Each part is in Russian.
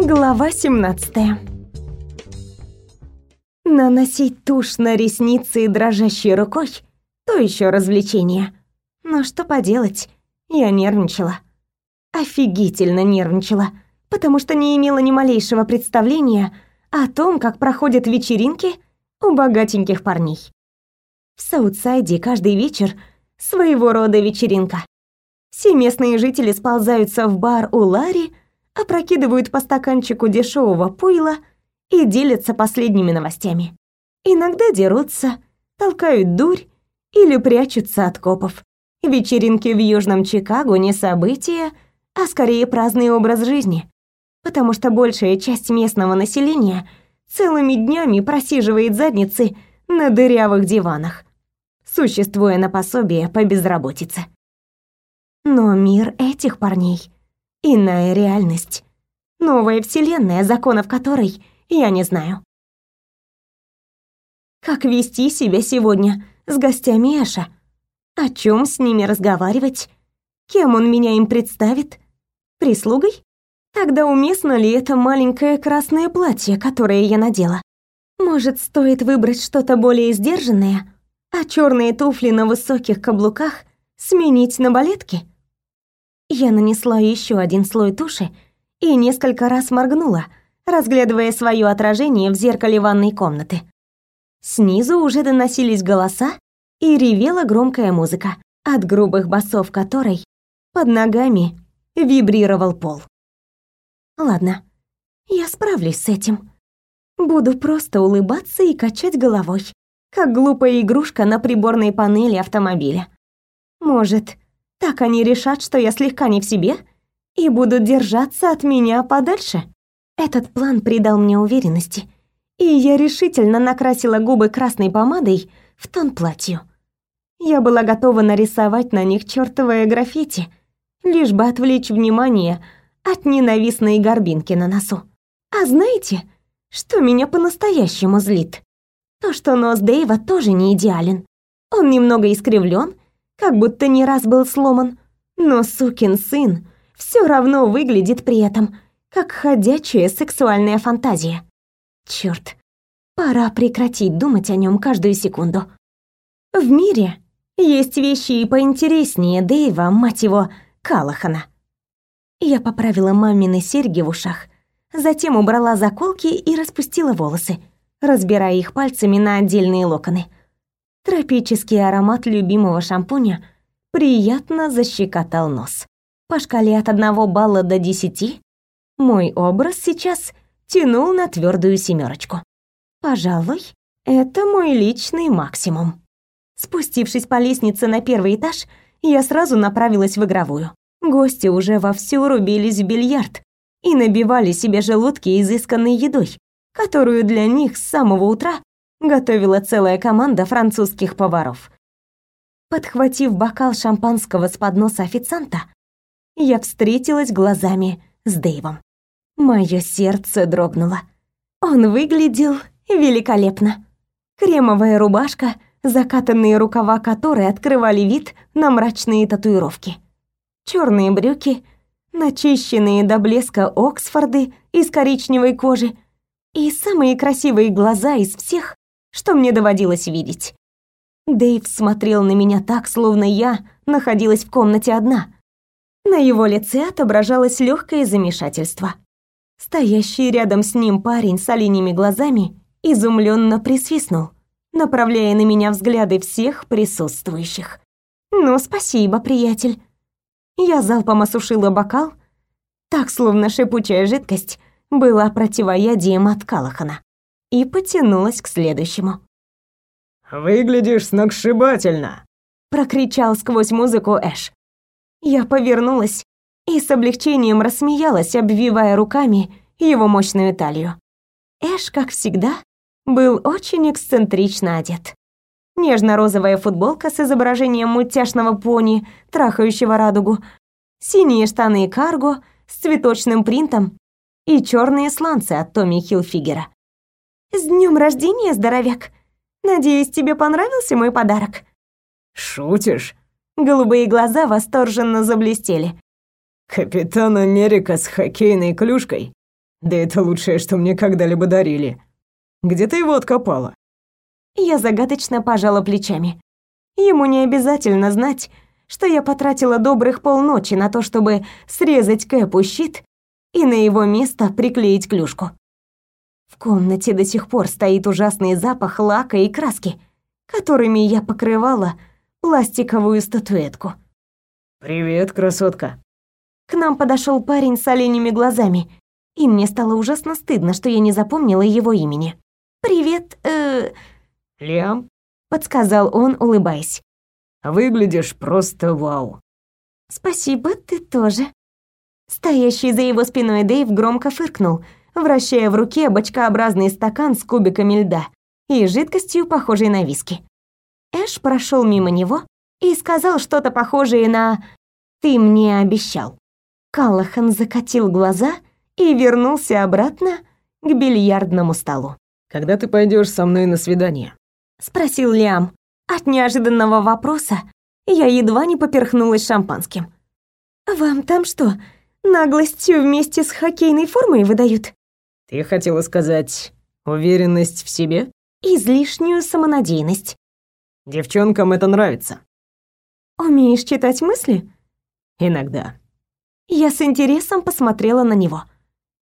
Глава 17 Наносить тушь на ресницы дрожащей рукой – то еще развлечение. Но что поделать, я нервничала. Офигительно нервничала, потому что не имела ни малейшего представления о том, как проходят вечеринки у богатеньких парней. В Саутсайде каждый вечер своего рода вечеринка. Все местные жители сползаются в бар у Ларри – опрокидывают по стаканчику дешевого пойла и делятся последними новостями. Иногда дерутся, толкают дурь или прячутся от копов. Вечеринки в Южном Чикаго не события, а скорее праздный образ жизни, потому что большая часть местного населения целыми днями просиживает задницы на дырявых диванах, существуя на пособие по безработице. Но мир этих парней Иная реальность. Новая вселенная, законов которой я не знаю. Как вести себя сегодня с гостями Эша? О чем с ними разговаривать? Кем он меня им представит? Прислугой? Тогда уместно ли это маленькое красное платье, которое я надела? Может, стоит выбрать что-то более сдержанное, а черные туфли на высоких каблуках сменить на балетки? Я нанесла еще один слой туши и несколько раз моргнула, разглядывая свое отражение в зеркале ванной комнаты. Снизу уже доносились голоса и ревела громкая музыка, от грубых басов которой под ногами вибрировал пол. Ладно, я справлюсь с этим. Буду просто улыбаться и качать головой, как глупая игрушка на приборной панели автомобиля. Может, так они решат, что я слегка не в себе и будут держаться от меня подальше. Этот план придал мне уверенности, и я решительно накрасила губы красной помадой в тон платью. Я была готова нарисовать на них чёртовое граффити, лишь бы отвлечь внимание от ненавистной горбинки на носу. А знаете, что меня по-настоящему злит? То, что нос Дэйва тоже не идеален. Он немного искривлен как будто не раз был сломан. Но сукин сын все равно выглядит при этом, как ходячая сексуальная фантазия. Черт, пора прекратить думать о нем каждую секунду. В мире есть вещи и поинтереснее Дэйва, мать его, Калахана. Я поправила мамины серьги в ушах, затем убрала заколки и распустила волосы, разбирая их пальцами на отдельные локоны – Тропический аромат любимого шампуня приятно защекотал нос. По шкале от одного балла до десяти мой образ сейчас тянул на твердую семерочку. Пожалуй, это мой личный максимум. Спустившись по лестнице на первый этаж, я сразу направилась в игровую. Гости уже вовсю рубились в бильярд и набивали себе желудки изысканной едой, которую для них с самого утра готовила целая команда французских поваров. Подхватив бокал шампанского с подноса официанта, я встретилась глазами с Дэйвом. Моё сердце дрогнуло. Он выглядел великолепно. Кремовая рубашка, закатанные рукава которой открывали вид на мрачные татуировки. Чёрные брюки, начищенные до блеска Оксфорды из коричневой кожи и самые красивые глаза из всех, что мне доводилось видеть. Дэйв смотрел на меня так, словно я находилась в комнате одна. На его лице отображалось легкое замешательство. Стоящий рядом с ним парень с оленями глазами изумленно присвистнул, направляя на меня взгляды всех присутствующих. «Ну, спасибо, приятель». Я залпом осушила бокал, так, словно шипучая жидкость была противоядием от Калахана и потянулась к следующему. «Выглядишь сногсшибательно!» — прокричал сквозь музыку Эш. Я повернулась и с облегчением рассмеялась, обвивая руками его мощную талию. Эш, как всегда, был очень эксцентрично одет. Нежно-розовая футболка с изображением мультяшного пони, трахающего радугу, синие штаны карго с цветочным принтом и черные сланцы от Томми Хилфигера. «С днем рождения, здоровяк! Надеюсь, тебе понравился мой подарок?» «Шутишь?» Голубые глаза восторженно заблестели. «Капитан Америка с хоккейной клюшкой? Да это лучшее, что мне когда-либо дарили. Где ты его откопала?» Я загадочно пожала плечами. Ему не обязательно знать, что я потратила добрых полночи на то, чтобы срезать Кэпу щит и на его место приклеить клюшку. В комнате до сих пор стоит ужасный запах лака и краски, которыми я покрывала пластиковую статуэтку. «Привет, красотка!» К нам подошел парень с оленями глазами, и мне стало ужасно стыдно, что я не запомнила его имени. «Привет, э...» «Лиам?» — подсказал он, улыбаясь. «Выглядишь просто вау». «Спасибо, ты тоже». Стоящий за его спиной Дэйв громко фыркнул, вращая в руке бочкообразный стакан с кубиками льда и жидкостью, похожей на виски. Эш прошел мимо него и сказал что-то похожее на «Ты мне обещал». Калахан закатил глаза и вернулся обратно к бильярдному столу. «Когда ты пойдешь со мной на свидание?» — спросил Лиам. От неожиданного вопроса я едва не поперхнулась шампанским. «Вам там что, наглостью вместе с хоккейной формой выдают?» «Ты хотела сказать уверенность в себе?» «Излишнюю самонадеянность». «Девчонкам это нравится». «Умеешь читать мысли?» «Иногда». Я с интересом посмотрела на него.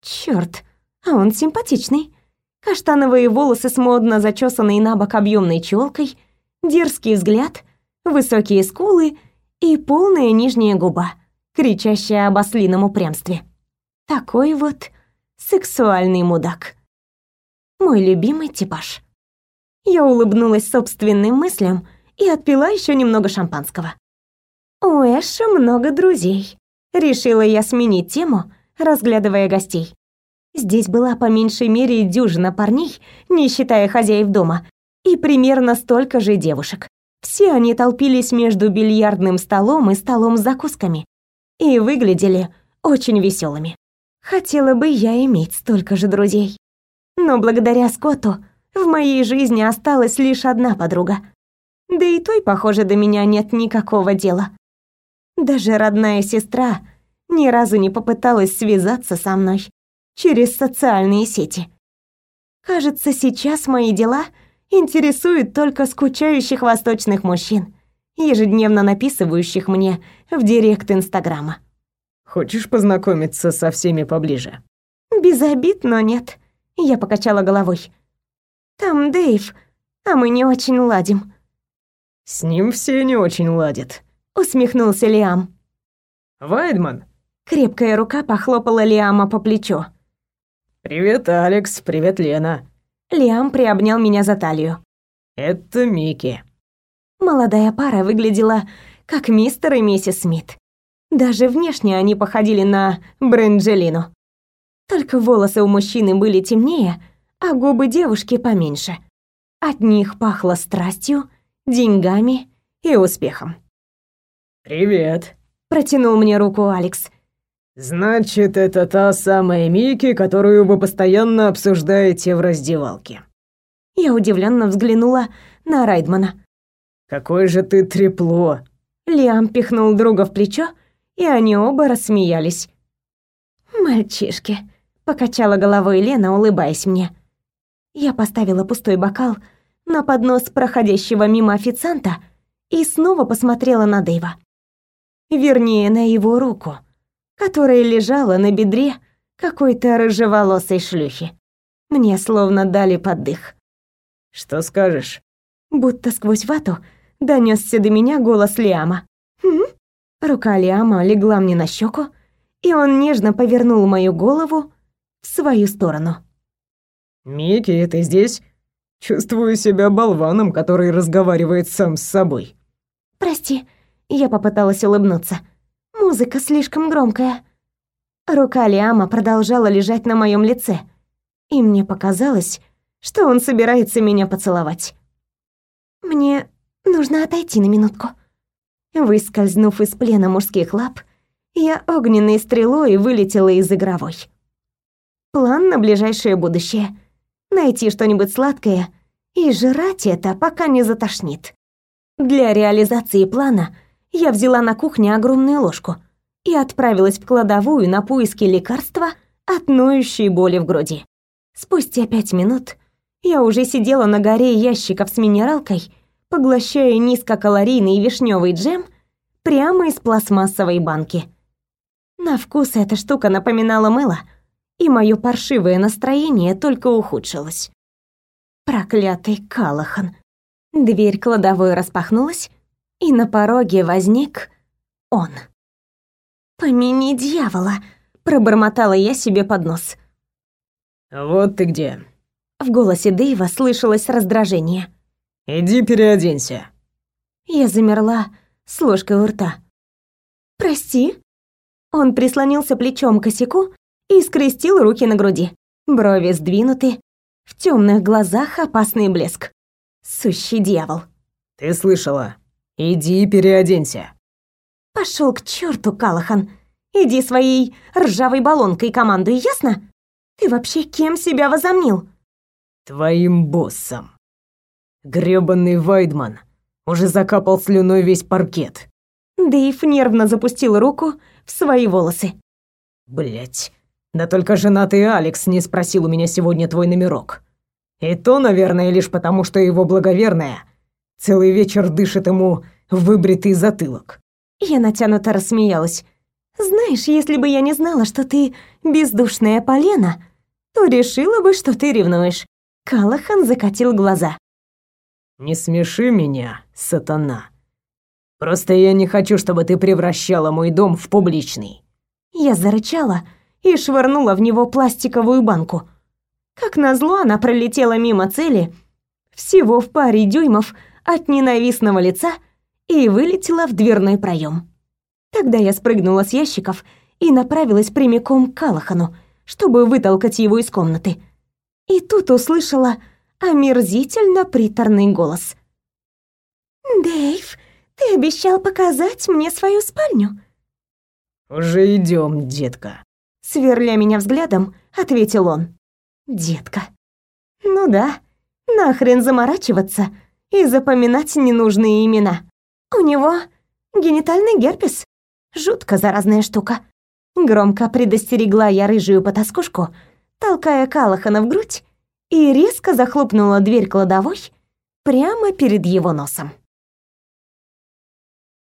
Чёрт, а он симпатичный. Каштановые волосы с модно зачесанной на бок объемной челкой, дерзкий взгляд, высокие скулы и полная нижняя губа, кричащая об ослином упрямстве. Такой вот сексуальный мудак. Мой любимый типаж. Я улыбнулась собственным мыслям и отпила еще немного шампанского. У Эша много друзей. Решила я сменить тему, разглядывая гостей. Здесь была по меньшей мере дюжина парней, не считая хозяев дома, и примерно столько же девушек. Все они толпились между бильярдным столом и столом с закусками и выглядели очень веселыми. Хотела бы я иметь столько же друзей. Но благодаря Скотту в моей жизни осталась лишь одна подруга. Да и той, похоже, до меня нет никакого дела. Даже родная сестра ни разу не попыталась связаться со мной через социальные сети. Кажется, сейчас мои дела интересуют только скучающих восточных мужчин, ежедневно написывающих мне в директ Инстаграма. Хочешь познакомиться со всеми поближе? Без обид, но нет. Я покачала головой. Там Дэйв, а мы не очень ладим. С ним все не очень ладят. Усмехнулся Лиам. Вайдман. Крепкая рука похлопала Лиама по плечу. «Привет, Алекс, привет, Лена». Лиам приобнял меня за талию. «Это Микки». Молодая пара выглядела как мистер и миссис Смит. Даже внешне они походили на Бренджелину. Только волосы у мужчины были темнее, а губы девушки поменьше. От них пахло страстью, деньгами и успехом. «Привет», — протянул мне руку Алекс. «Значит, это та самая Мики, которую вы постоянно обсуждаете в раздевалке». Я удивленно взглянула на Райдмана. «Какой же ты трепло!» Лиам пихнул друга в плечо, и они оба рассмеялись. «Мальчишки», — покачала головой Лена, улыбаясь мне. Я поставила пустой бокал на поднос проходящего мимо официанта и снова посмотрела на Дэйва. Вернее, на его руку — которая лежала на бедре какой-то рыжеволосой шлюхи. Мне словно дали поддых. «Что скажешь?» Будто сквозь вату донесся до меня голос Лиама. Рука Лиама легла мне на щеку, и он нежно повернул мою голову в свою сторону. «Микки, ты здесь?» Чувствую себя болваном, который разговаривает сам с собой. «Прости», — я попыталась улыбнуться. Музыка слишком громкая. Рука Лиама продолжала лежать на моем лице, и мне показалось, что он собирается меня поцеловать. Мне нужно отойти на минутку. Выскользнув из плена мужских лап, я огненной стрелой вылетела из игровой. План на ближайшее будущее — найти что-нибудь сладкое и жрать это, пока не затошнит. Для реализации плана я взяла на кухне огромную ложку и отправилась в кладовую на поиски лекарства от ноющей боли в груди. Спустя пять минут я уже сидела на горе ящиков с минералкой, поглощая низкокалорийный вишневый джем прямо из пластмассовой банки. На вкус эта штука напоминала мыло, и мое паршивое настроение только ухудшилось. Проклятый Калахан. Дверь кладовой распахнулась, и на пороге возник он. «Помяни дьявола!» — пробормотала я себе под нос. «Вот ты где!» В голосе Дэйва слышалось раздражение. «Иди переоденься». Я замерла с ложкой у рта. «Прости?» Он прислонился плечом к косяку и скрестил руки на груди. Брови сдвинуты, в темных глазах опасный блеск. Сущий дьявол. «Ты слышала? Иди переоденься». Пошел к черту, Калахан. Иди своей ржавой баллонкой командуй, ясно? Ты вообще кем себя возомнил? Твоим боссом. Грёбаный Вайдман уже закапал слюной весь паркет. Дэйв нервно запустил руку в свои волосы. Блять. Да только женатый Алекс не спросил у меня сегодня твой номерок. И то, наверное, лишь потому, что его благоверная целый вечер дышит ему выбритый затылок. Я натянуто рассмеялась. Знаешь, если бы я не знала, что ты бездушная полена, то решила бы, что ты ревнуешь. Калахан закатил глаза. Не смеши меня, сатана. Просто я не хочу, чтобы ты превращала мой дом в публичный. Я зарычала и швырнула в него пластиковую банку. Как назло, она пролетела мимо цели, всего в паре дюймов от ненавистного лица и вылетела в дверной проем. Тогда я спрыгнула с ящиков и направилась прямиком к Калахану, чтобы вытолкать его из комнаты. И тут услышала омерзительно приторный голос. «Дэйв, ты обещал показать мне свою спальню». «Уже идем, детка», — сверля меня взглядом, ответил он. «Детка». «Ну да, нахрен заморачиваться и запоминать ненужные имена. У него генитальный герпес. Жутко заразная штука». Громко предостерегла я рыжую потаскушку, толкая Калахана в грудь и резко захлопнула дверь кладовой прямо перед его носом.